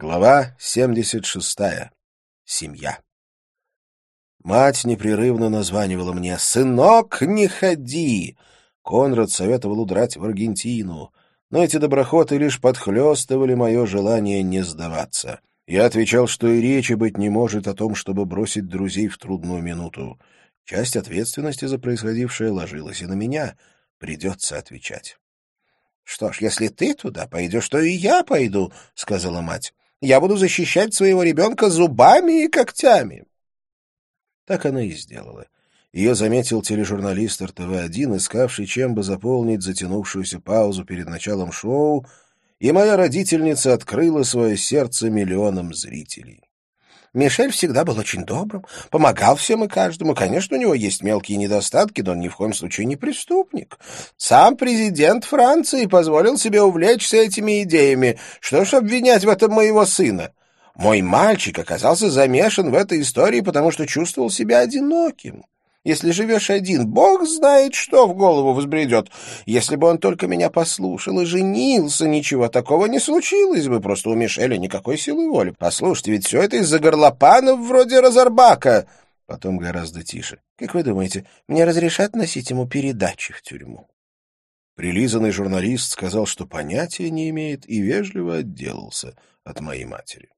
Глава 76. Семья. Мать непрерывно названивала мне «Сынок, не ходи!» Конрад советовал удрать в Аргентину, но эти доброхоты лишь подхлестывали мое желание не сдаваться. Я отвечал, что и речи быть не может о том, чтобы бросить друзей в трудную минуту. Часть ответственности за происходившее ложилась и на меня. Придется отвечать. — Что ж, если ты туда пойдешь, то и я пойду, — сказала мать. Я буду защищать своего ребенка зубами и когтями. Так она и сделала. Ее заметил тележурналист РТВ-1, искавший чем бы заполнить затянувшуюся паузу перед началом шоу, и моя родительница открыла свое сердце миллионам зрителей. Мишель всегда был очень добрым, помогал всем и каждому. Конечно, у него есть мелкие недостатки, но он ни в коем случае не преступник. Сам президент Франции позволил себе увлечься этими идеями. Что ж обвинять в этом моего сына? Мой мальчик оказался замешан в этой истории, потому что чувствовал себя одиноким. Если живешь один, бог знает, что в голову взбредет. Если бы он только меня послушал и женился, ничего такого не случилось бы. Просто у Мишеля никакой силы воли. Послушайте, ведь все это из-за горлопанов вроде Разорбака. Потом гораздо тише. Как вы думаете, мне разрешат носить ему передачи в тюрьму? Прилизанный журналист сказал, что понятия не имеет, и вежливо отделался от моей матери.